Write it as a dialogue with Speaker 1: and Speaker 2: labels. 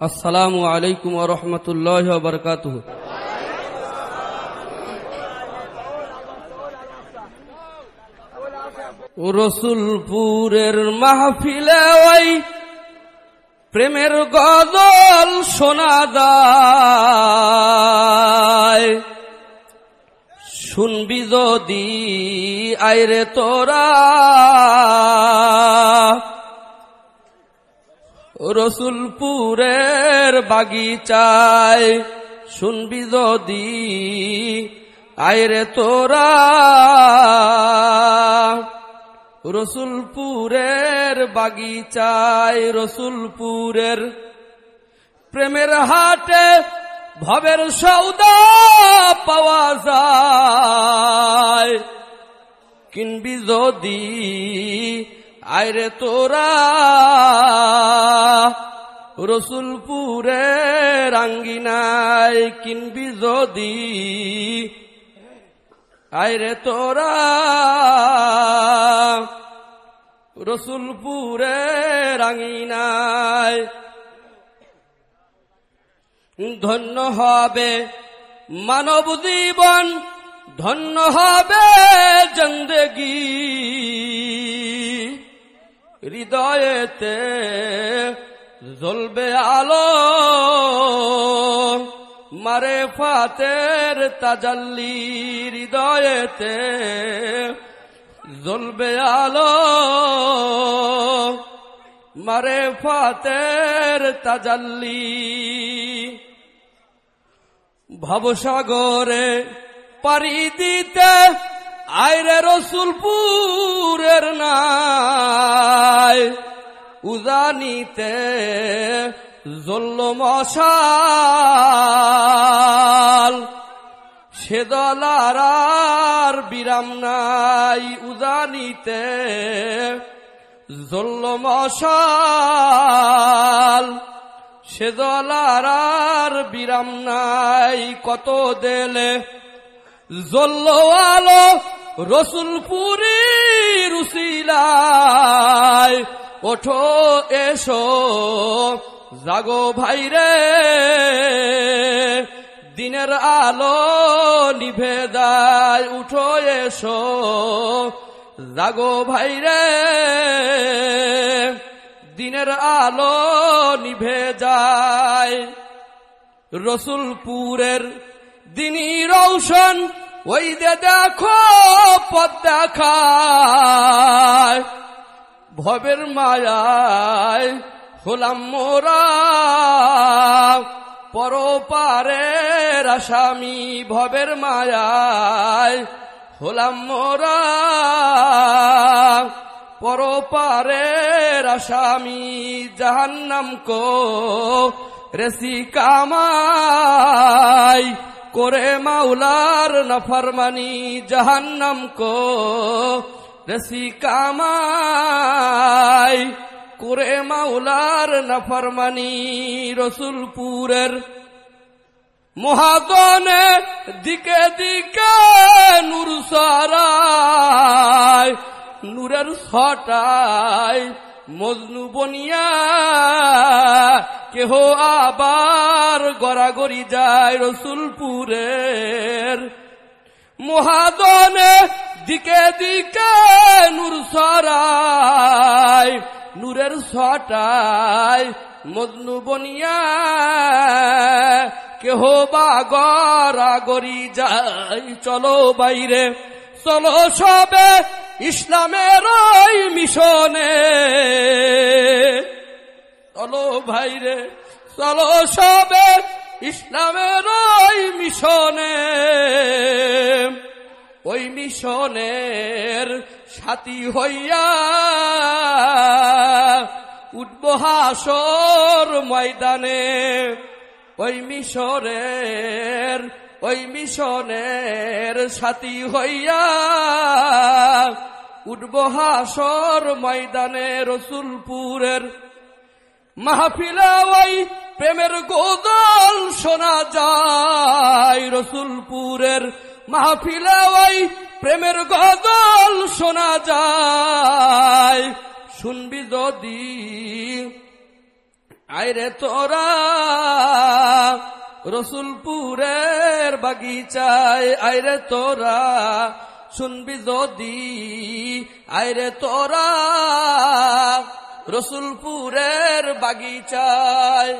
Speaker 1: আসসালামু আলাইকুম রহমতুল্লাহ বরকাত রসুলপুরের মাহফিলে ওই প্রেমের গজল শোনা যায়। শুনবি যদি আইরে তোরা। রসুলপুরের বাগিচায় শুনবি যদি আইরে তোরা। রসুলপুরের বাগিচায়, রসুলপুরের প্রেমের হাটে ভবের সৌদা পাওয়া যায়। কিনবি যদি আইরে তোরা রসুলপুরের আঙ্গিনায় কিনবি যদি। আইরে তোরা রসুলপুরের আঙ্গিনায় ধন্য হবে মানব জীবন, ধন্য হবে জন্দগি। হৃদয়েতে জ্বলবে আলো। মারে ফাতের তাজাল্লি হৃদয়েতে জ্বলবে আলো। মারে ফাতের তাজাল্লি ভবসাগরে পারি দিতে আইরে রসুলপুরের নাই। উজানিতে জল্ল মশাল সে দলার বিরাম নাই। উজানিতে জল্ল মশাল সে দলার বিরাম নাই। কত দেলে জল্ল আলো রসুলপুরি রুসিলায় ওঠো, এসো, জাগো ভাইরে দিনের আলো নিভে দায় উঠো, এসো, জাগো ভাইরে দিনের আলো নিভে যায়, রসুলপুরের দিনী রৌশন ওই দে দেখো পদ দেখায় ভবের মায়ায় হলাম মোরা। পরপারের আসামি ভবের মায়ায় হলাম মোরা। পরপারের আসামি জাহান্নাম কো রেসি কামাই করে মাওলার নফরমানি জাহান্নাম কো। রেসি কামাই করে মাওলার নফরমানি রসুলপুরের মহাদনে দিকে দিকে নূর সারায়, নূরের ছটায় মজনু বনিয়া, কেহ আবার গড়াগড়ি যায় রসুলপুরের। মহাদনে দিকে দিকে নূর সরায়, নূরের ছটায় মজনু বনিয়া, কেহ বা গড়াগড়ি যায়। চলো বাইরে, চলো সবে ইসলামের ওই মিশনে। চলো ভাইরে, চলো সবে ইসলামের ওই মিশনে। ওই মিশনের সাথী হইয়া উঠব হাসর ময়দানে। ওই মিশরের ওই মিশনের সাথী হইয়া উঠব হাসর ময়দানে রসুলপুরের মাহফিলা, ওই প্রেমের গোদল শোনা যায় রসুলপুরের মাহফিলা, ওই প্রেমের গদল শোনা যায়। শুনবি যদি আইরে তোরা রসুলপুরের বাগিচায় আইরে তোরা শুনবি যদি আইরে তোরা। রসুলপুরের বাগিচায়